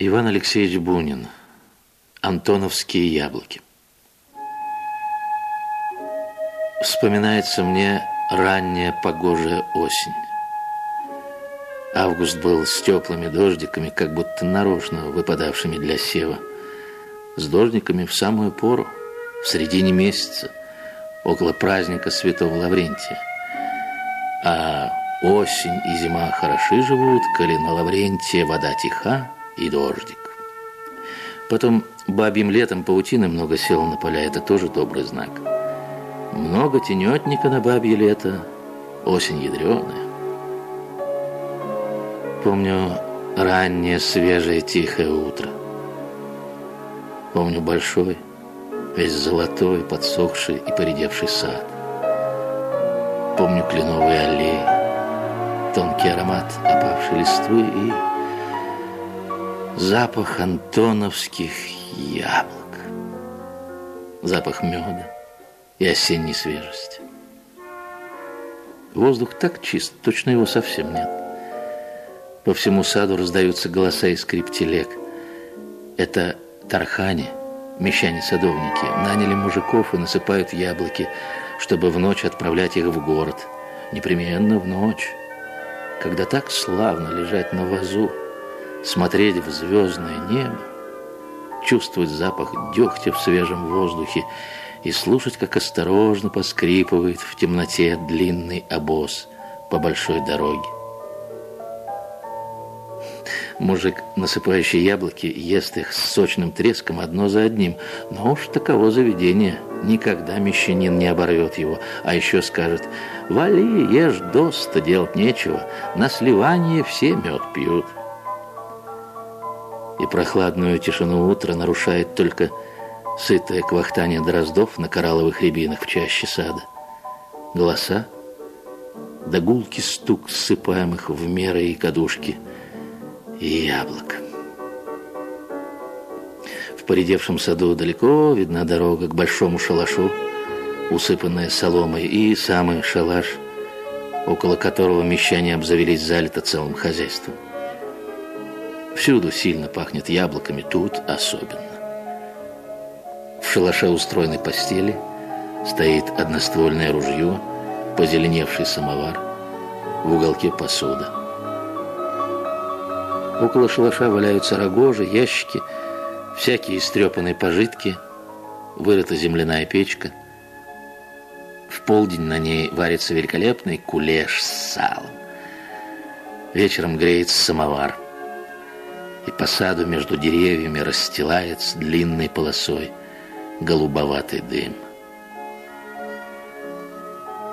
Иван Алексеевич Бунин. Антоновские яблоки. Вспоминается мне ранняя погожая осень. Август был с теплыми дождиками, как будто нарочно выпадавшими для сева. С дождиками в самую пору, в середине месяца, около праздника Святого Лаврентия. А осень и зима хороши живут, коли на Лаврентия вода тиха и дождик. Потом бабьим летом паутины много села на поля, это тоже добрый знак. Много тенетника на бабье лето, осень ядреная. Помню раннее, свежее, тихое утро. Помню большой, весь золотой, подсохший и поредевший сад. Помню кленовые аллеи, тонкий аромат опавшей листвы и запах антоновских яблок. Запах меда и осенней свежести. Воздух так чист, точно его совсем нет. По всему саду раздаются голоса и скрип телег. Это тархани, мещане-садовники, наняли мужиков и насыпают яблоки, чтобы в ночь отправлять их в город. Непременно в ночь, когда так славно лежать на вазу, смотреть в звездное небо, чувствовать запах дегтя в свежем воздухе и слушать, как осторожно поскрипывает в темноте длинный обоз по большой дороге. Мужик, насыпающий яблоки, ест их с сочным треском одно за одним. Но уж таково заведение. Никогда мещанин не оборвет его. А еще скажет, вали, ешь доста, делать нечего. На сливание все мед пьют. И прохладную тишину утра нарушает только сытое квахтание дроздов на коралловых рябинах в чаще сада. Голоса, да гулкий стук ссыпаемых в меры и кадушки – и яблок. В поредевшем саду далеко видна дорога к большому шалашу, усыпанная соломой, и самый шалаш, около которого мещане обзавелись залито целым хозяйством. Всюду сильно пахнет яблоками, тут особенно. В шалаше устроенной постели стоит одноствольное ружье, позеленевший самовар, в уголке посуда. Около шалаша валяются рогожи, ящики, всякие истрепанные пожитки, вырыта земляная печка. В полдень на ней варится великолепный кулеш с салом. Вечером греется самовар. И по саду между деревьями расстилается длинной полосой голубоватый дым.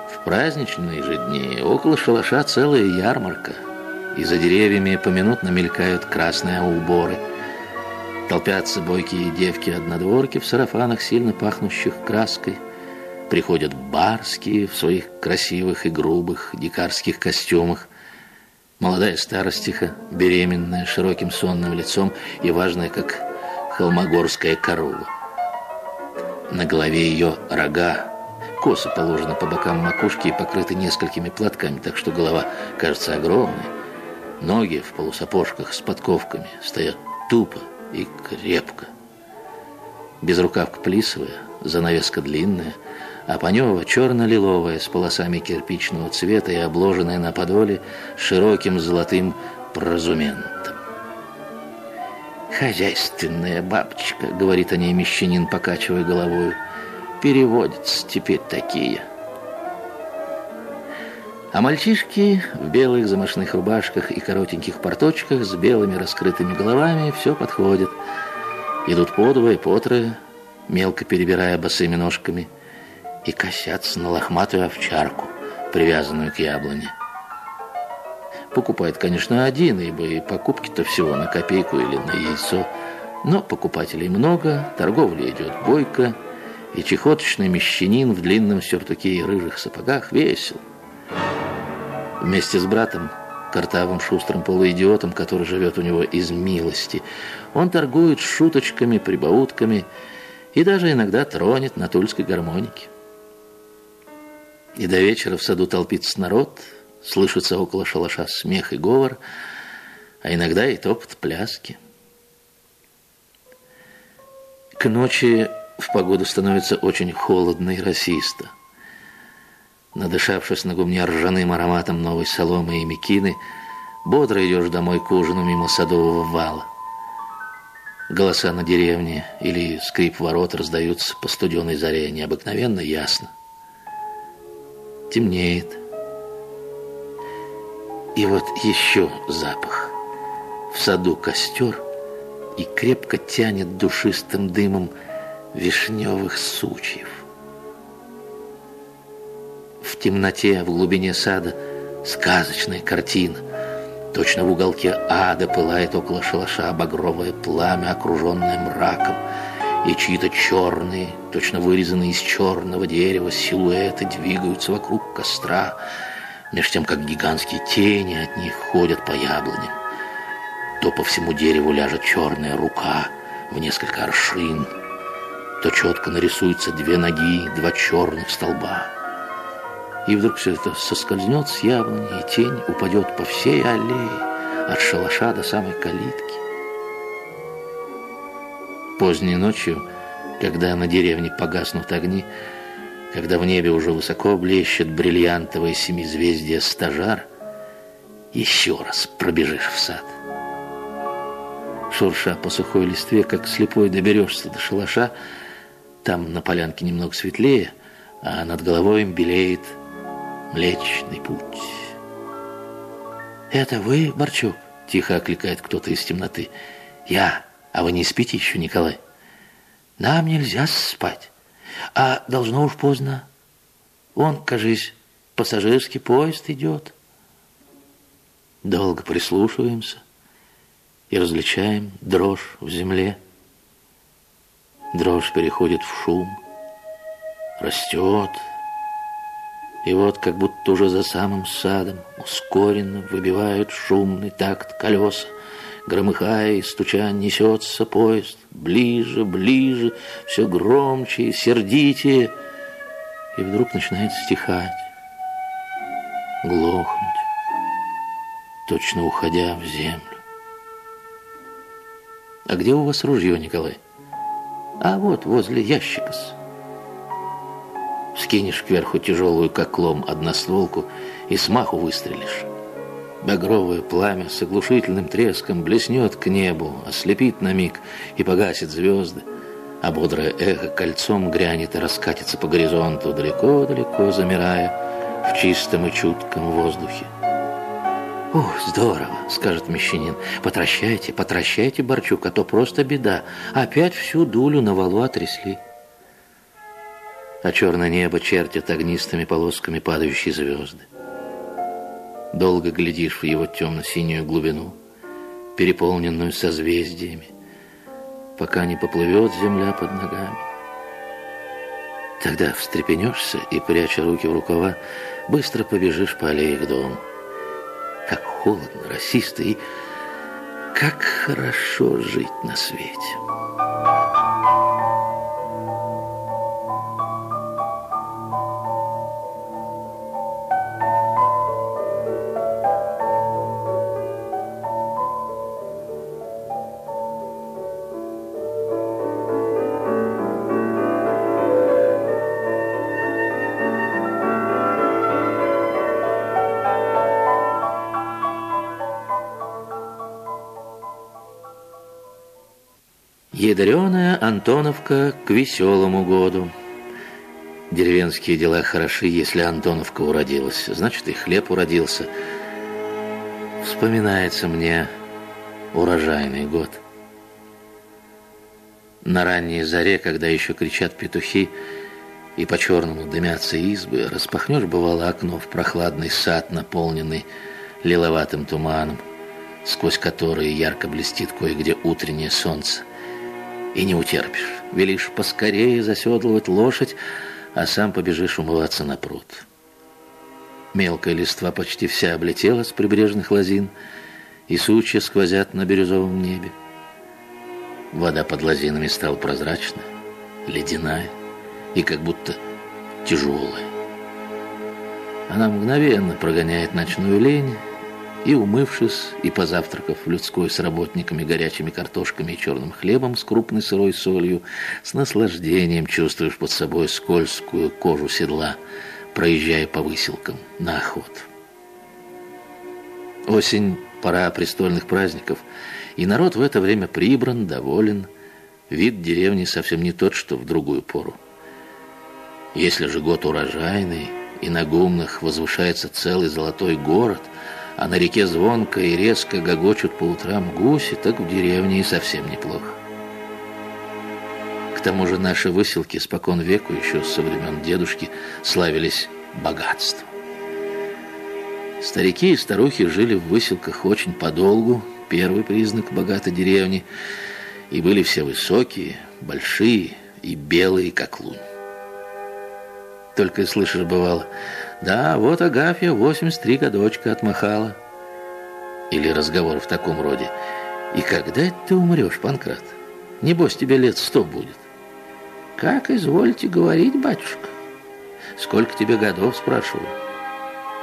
В праздничные же дни около шалаша целая ярмарка – и за деревьями поминутно мелькают красные уборы. Толпятся бойкие девки-однодворки в сарафанах, сильно пахнущих краской. Приходят барские в своих красивых и грубых дикарских костюмах. Молодая старостиха, беременная, широким сонным лицом и важная, как холмогорская корова. На голове ее рога, косы положены по бокам макушки и покрыты несколькими платками, так что голова кажется огромной. Ноги в полусапожках с подковками стоят тупо и крепко. Безрукавка плисовая, занавеска длинная, а Панева черно-лиловая с полосами кирпичного цвета и обложенная на подоле широким золотым прозументом. «Хозяйственная бабочка», — говорит о ней мещанин, покачивая головою, — «переводятся теперь такие». А мальчишки в белых замашных рубашках и коротеньких порточках с белыми раскрытыми головами все подходят. Идут подвое, потрое, мелко перебирая босыми ножками, и косятся на лохматую овчарку, привязанную к яблоне. Покупает, конечно, один, ибо и покупки-то всего на копейку или на яйцо. Но покупателей много, торговля идет бойко, и чехоточный мещанин в длинном сюртуке и рыжих сапогах весел. Вместе с братом, картавым шустрым полуидиотом, который живет у него из милости, он торгует шуточками, прибаутками и даже иногда тронет на тульской гармонике. И до вечера в саду толпится народ, слышится около шалаша смех и говор, а иногда и топот пляски. К ночи в погоду становится очень холодно и расисто. Надышавшись на гумне ржаным ароматом новой соломы и мекины, бодро идешь домой к ужину мимо садового вала. Голоса на деревне или скрип ворот раздаются по студеной заре необыкновенно ясно. Темнеет. И вот еще запах. В саду костер и крепко тянет душистым дымом вишневых сучьев. В темноте, в глубине сада сказочная картина. Точно в уголке ада пылает около шалаша багровое пламя, окруженное мраком, и чьи-то черные, точно вырезанные из черного дерева силуэты двигаются вокруг костра, меж тем, как гигантские тени от них ходят по яблоням. То по всему дереву ляжет черная рука в несколько аршин, то четко нарисуются две ноги, два черных столба. И вдруг все это соскользнет с яблони, и тень упадет по всей аллее, от шалаша до самой калитки. Поздней ночью, когда на деревне погаснут огни, когда в небе уже высоко блещет бриллиантовое семизвездие стажар, еще раз пробежишь в сад. Шурша по сухой листве, как слепой доберешься до шалаша, там на полянке немного светлее, а над головой им белеет Млечный путь. «Это вы, Борчук?» — тихо окликает кто-то из темноты. «Я. А вы не спите еще, Николай?» «Нам нельзя спать. А должно уж поздно. Вон, кажись, пассажирский поезд идет». Долго прислушиваемся и различаем дрожь в земле. Дрожь переходит в шум, растет, и вот как будто уже за самым садом ускоренно выбивают шумный такт колеса. Громыхая и стуча несется поезд. Ближе, ближе, все громче и сердитее. И вдруг начинает стихать, глохнуть, точно уходя в землю. «А где у вас ружье, Николай?» «А вот, возле ящика -с. Скинешь кверху тяжелую, как лом, одностволку и смаху выстрелишь. Багровое пламя с оглушительным треском блеснет к небу, ослепит на миг и погасит звезды, а бодрое эхо кольцом грянет и раскатится по горизонту, далеко-далеко замирая в чистом и чутком воздухе. «О, здорово!» — скажет мещанин. «Потращайте, потращайте, Борчук, а то просто беда. Опять всю дулю на валу отрясли» а черное небо чертят огнистыми полосками падающие звезды. Долго глядишь в его темно-синюю глубину, переполненную созвездиями, пока не поплывет земля под ногами. Тогда встрепенешься и, пряча руки в рукава, быстро побежишь по аллее к дому. Как холодно, расисто и как хорошо жить на свете. Ядреная Антоновка к веселому году. Деревенские дела хороши, если Антоновка уродилась, значит и хлеб уродился. Вспоминается мне урожайный год. На ранней заре, когда еще кричат петухи, и по-черному дымятся избы, распахнешь, бывало, окно в прохладный сад, наполненный лиловатым туманом, сквозь который ярко блестит кое-где утреннее солнце – и не утерпишь. Велишь поскорее заседлывать лошадь, а сам побежишь умываться на пруд. Мелкая листва почти вся облетела с прибрежных лозин, и сучья сквозят на бирюзовом небе. Вода под лозинами стала прозрачная, ледяная и как будто тяжелая. Она мгновенно прогоняет ночную лень И умывшись, и позавтракав в людской с работниками, горячими картошками и черным хлебом с крупной сырой солью, с наслаждением чувствуешь под собой скользкую кожу седла, проезжая по выселкам на охоту. Осень – пора престольных праздников, и народ в это время прибран, доволен. Вид деревни совсем не тот, что в другую пору. Если же год урожайный, и на гумнах возвышается целый золотой город, а на реке звонко и резко гогочут по утрам гуси, так в деревне и совсем неплохо. К тому же наши выселки спокон веку, еще со времен дедушки, славились богатством. Старики и старухи жили в выселках очень подолгу, первый признак богатой деревни, и были все высокие, большие и белые, как лунь. Только и слышишь, бывало, да, вот Агафья 83 годочка отмахала. Или разговор в таком роде. И когда ты умрешь, Панкрат? Небось, тебе лет сто будет. Как изволите говорить, батюшка? Сколько тебе годов, спрашиваю?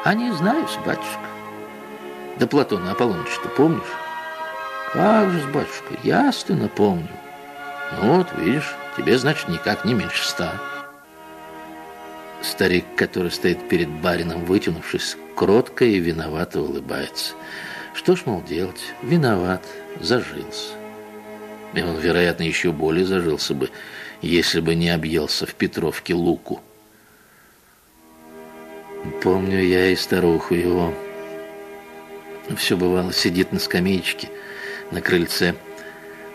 А не знаю, батюшка. Да Платона Аполлоныч-то помнишь? Как же, батюшка, ясно помню. Ну вот, видишь, тебе, значит, никак не меньше ста. Старик, который стоит перед барином, вытянувшись, кротко и виновато улыбается. Что ж, мол, делать? Виноват, зажился. И он, вероятно, еще более зажился бы, если бы не объелся в Петровке луку. Помню я и старуху его. Все бывало, сидит на скамеечке, на крыльце,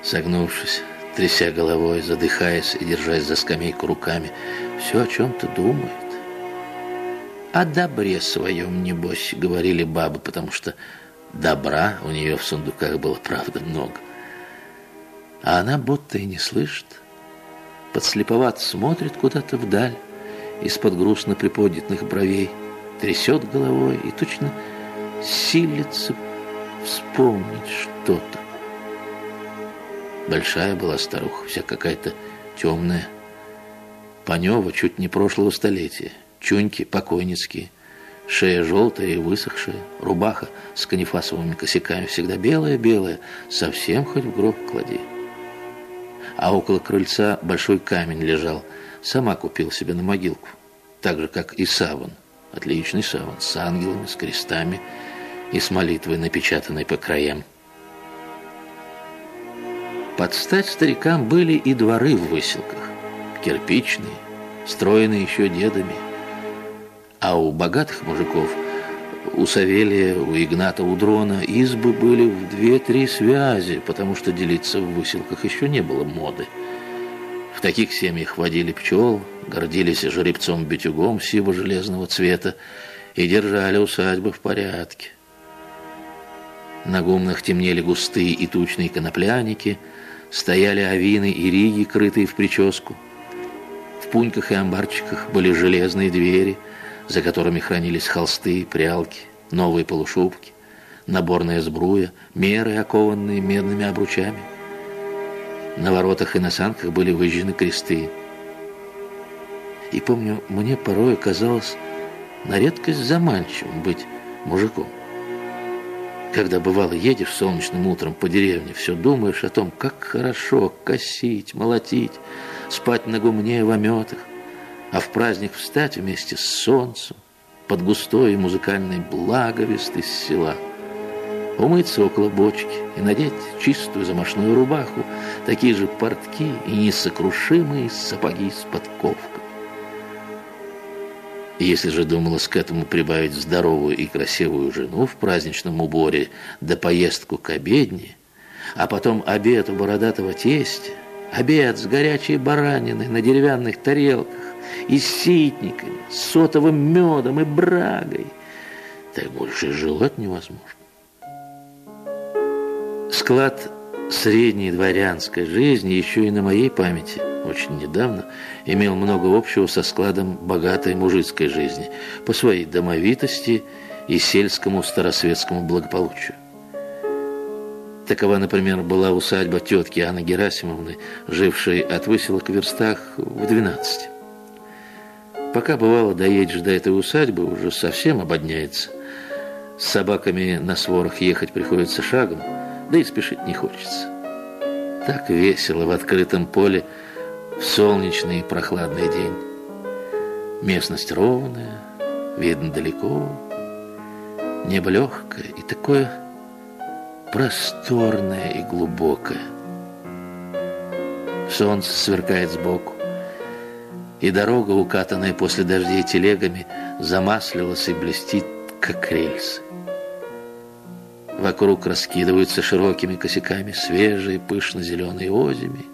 согнувшись, тряся головой, задыхаясь и держась за скамейку руками, все о чем-то думает. О добре своем, небось, говорили бабы, потому что добра у нее в сундуках было, правда, много. А она будто и не слышит. Подслеповато смотрит куда-то вдаль, из-под грустно приподнятых бровей, трясет головой и точно силится вспомнить что-то. Большая была старуха, вся какая-то темная. Панева чуть не прошлого столетия. Чуньки покойницкие. Шея желтая и высохшая. Рубаха с канифасовыми косяками. Всегда белая-белая. Совсем хоть в гроб клади. А около крыльца большой камень лежал. Сама купил себе на могилку. Так же, как и саван. Отличный саван. С ангелами, с крестами и с молитвой, напечатанной по краям. Под стать старикам были и дворы в выселках, кирпичные, строенные еще дедами. А у богатых мужиков, у Савелия, у Игната, у Дрона избы были в две-три связи, потому что делиться в выселках еще не было моды. В таких семьях водили пчел, гордились жеребцом-битюгом сиво-железного цвета и держали усадьбы в порядке. На гумнах темнели густые и тучные конопляники – стояли авины и риги, крытые в прическу. В пуньках и амбарчиках были железные двери, за которыми хранились холсты, прялки, новые полушубки, наборная сбруя, меры, окованные медными обручами. На воротах и на санках были выжжены кресты. И помню, мне порой казалось на редкость заманчивым быть мужиком. Когда бывало едешь солнечным утром по деревне, все думаешь о том, как хорошо косить, молотить, спать на гумне в ометах, а в праздник встать вместе с солнцем под густой музыкальный благовест из села, умыться около бочки и надеть чистую замашную рубаху, такие же портки и несокрушимые сапоги с подковкой. Если же думалось к этому прибавить здоровую и красивую жену в праздничном уборе, да поездку к обедне, а потом обед у бородатого тестя, обед с горячей бараниной на деревянных тарелках и с ситниками, с сотовым медом и брагой, так больше желать невозможно. Склад средней дворянской жизни еще и на моей памяти очень недавно имел много общего со складом богатой мужицкой жизни по своей домовитости и сельскому старосветскому благополучию. Такова, например, была усадьба тетки Анны Герасимовны, жившей от выселок в верстах в 12. Пока бывало доедешь до этой усадьбы, уже совсем ободняется. С собаками на сворах ехать приходится шагом, да и спешить не хочется. Так весело в открытом поле солнечный и прохладный день. Местность ровная, видно далеко, небо легкое и такое просторное и глубокое. Солнце сверкает сбоку, и дорога, укатанная после дождей телегами, замаслилась и блестит, как рельсы. Вокруг раскидываются широкими косяками свежие пышно-зеленые озими.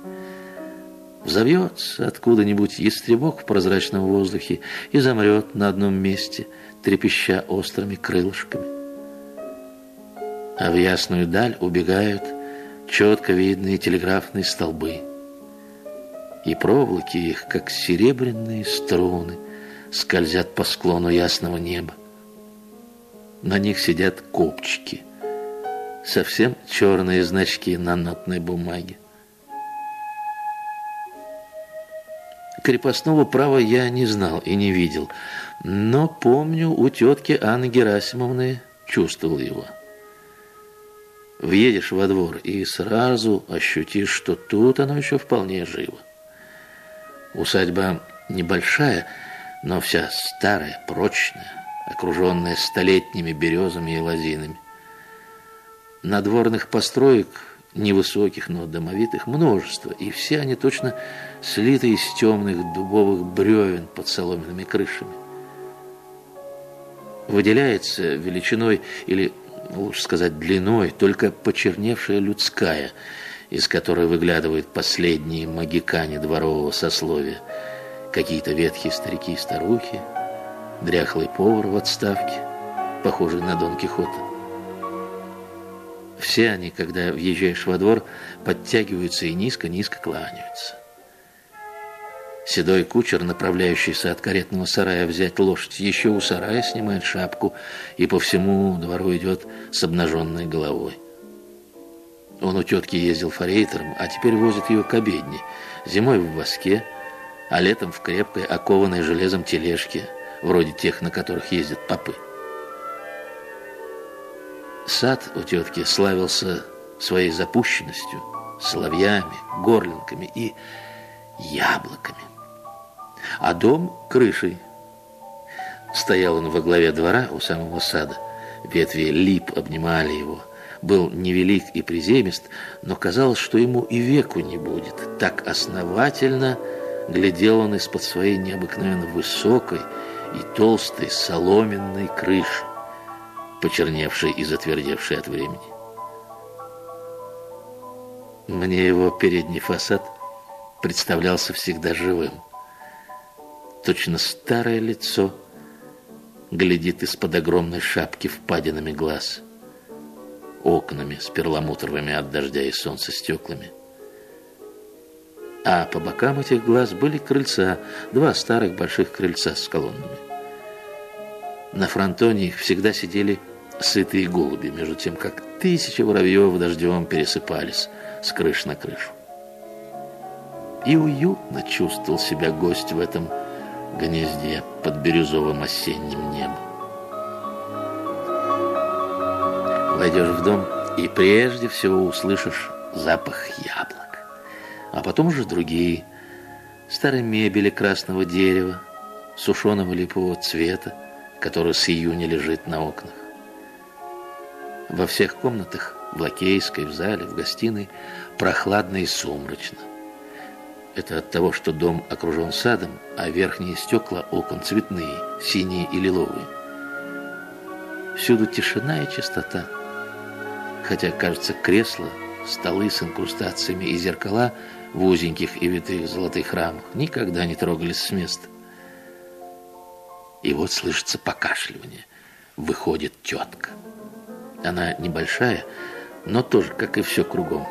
Взовьется откуда-нибудь ястребок в прозрачном воздухе и замрет на одном месте, трепеща острыми крылышками. А в ясную даль убегают четко видные телеграфные столбы. И проволоки их, как серебряные струны, скользят по склону ясного неба. На них сидят копчики – совсем черные значки на нотной бумаге. Крепостного права я не знал и не видел, но помню, у тетки Анны Герасимовны чувствовал его. Въедешь во двор и сразу ощутишь, что тут оно еще вполне живо. Усадьба небольшая, но вся старая, прочная, окруженная столетними березами и лозинами. Надворных построек, невысоких, но домовитых, множество, и все они точно слиты из темных дубовых бревен под соломенными крышами. Выделяется величиной или, лучше сказать, длиной только почерневшая людская, из которой выглядывают последние магикане дворового сословия, какие-то ветхие старики и старухи, дряхлый повар в отставке, похожий на Дон Кихота. Все они, когда въезжаешь во двор, подтягиваются и низко-низко кланяются. Седой кучер, направляющийся от каретного сарая взять лошадь, еще у сарая снимает шапку и по всему двору идет с обнаженной головой. Он у тетки ездил форейтером, а теперь возит ее к обедне. Зимой в воске, а летом в крепкой, окованной железом тележке, вроде тех, на которых ездят попы. Сад у тетки славился своей запущенностью, соловьями, горлинками и яблоками. А дом – крышей. Стоял он во главе двора у самого сада. Ветви лип обнимали его. Был невелик и приземист, но казалось, что ему и веку не будет. Так основательно глядел он из-под своей необыкновенно высокой и толстой соломенной крыши почерневший и затвердевший от времени. Мне его передний фасад представлялся всегда живым. Точно старое лицо глядит из-под огромной шапки впадинами глаз, окнами с перламутровыми от дождя и солнца стеклами. А по бокам этих глаз были крыльца, два старых больших крыльца с колоннами. На фронтоне их всегда сидели сытые голуби, между тем, как тысячи воробьев дождем пересыпались с крыш на крышу. И уютно чувствовал себя гость в этом гнезде под бирюзовым осенним небом. Войдешь в дом и прежде всего услышишь запах яблок, а потом уже другие, старой мебели красного дерева, сушеного липового цвета, который с июня лежит на окнах. Во всех комнатах, в лакейской, в зале, в гостиной, прохладно и сумрачно. Это от того, что дом окружен садом, а верхние стекла окон цветные, синие и лиловые. Всюду тишина и чистота. Хотя, кажется, кресла, столы с инкрустациями и зеркала в узеньких и витых золотых рамах никогда не трогались с места. И вот слышится покашливание. Выходит тетка. Она небольшая, но тоже, как и все кругом,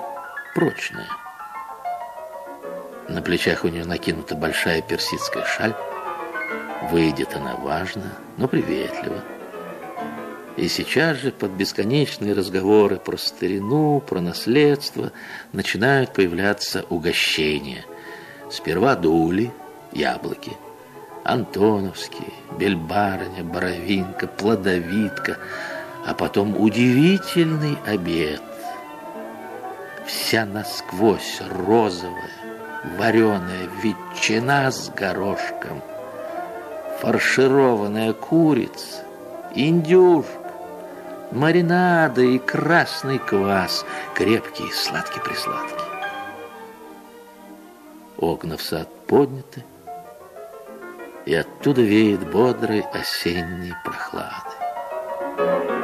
прочная. На плечах у нее накинута большая персидская шаль. Выйдет она важно, но приветливо. И сейчас же под бесконечные разговоры про старину, про наследство начинают появляться угощения. Сперва дули, яблоки, антоновские, бельбарня, боровинка, плодовитка – а потом удивительный обед. Вся насквозь розовая, вареная ветчина с горошком, фаршированная курица, индюшка, маринады и красный квас, крепкий, сладкий-присладкий. Окна в сад подняты, и оттуда веет бодрой осенней прохладой.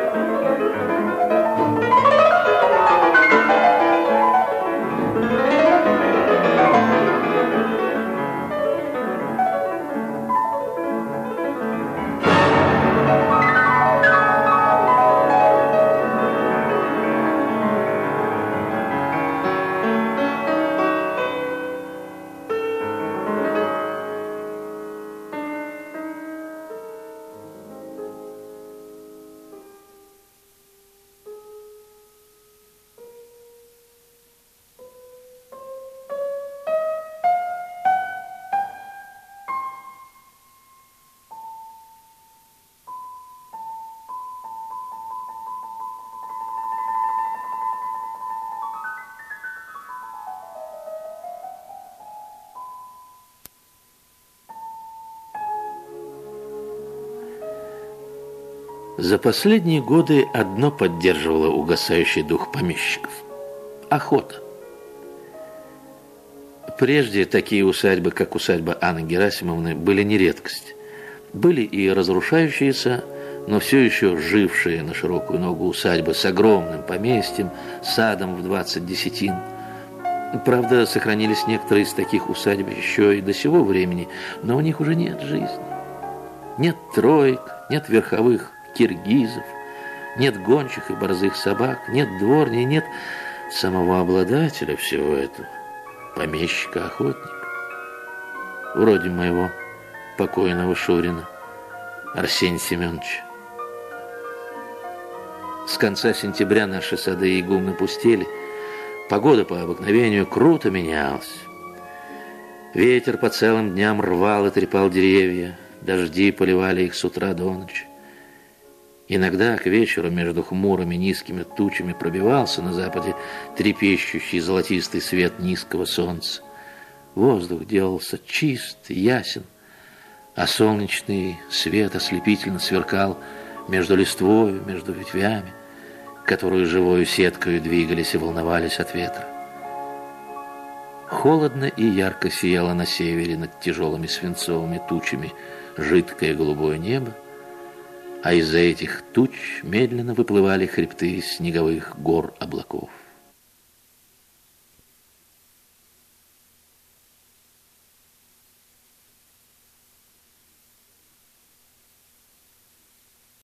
За последние годы одно поддерживало угасающий дух помещиков – охота. Прежде такие усадьбы, как усадьба Анны Герасимовны, были не редкость. Были и разрушающиеся, но все еще жившие на широкую ногу усадьбы с огромным поместьем, садом в 20 десятин. Правда, сохранились некоторые из таких усадьб еще и до сего времени, но у них уже нет жизни. Нет троек, нет верховых киргизов, нет гончих и борзых собак, нет дворни, нет самого обладателя всего этого, помещика-охотника. Вроде моего покойного Шурина, Арсения Семеновича. С конца сентября наши сады и гумны пустели, погода по обыкновению круто менялась. Ветер по целым дням рвал и трепал деревья, дожди поливали их с утра до ночи. Иногда к вечеру между хмурыми низкими тучами пробивался на западе трепещущий золотистый свет низкого солнца. Воздух делался чист, ясен, а солнечный свет ослепительно сверкал между листвою, между ветвями, которые живою сеткою двигались и волновались от ветра. Холодно и ярко сияло на севере над тяжелыми свинцовыми тучами жидкое голубое небо, а из-за этих туч медленно выплывали хребты снеговых гор облаков.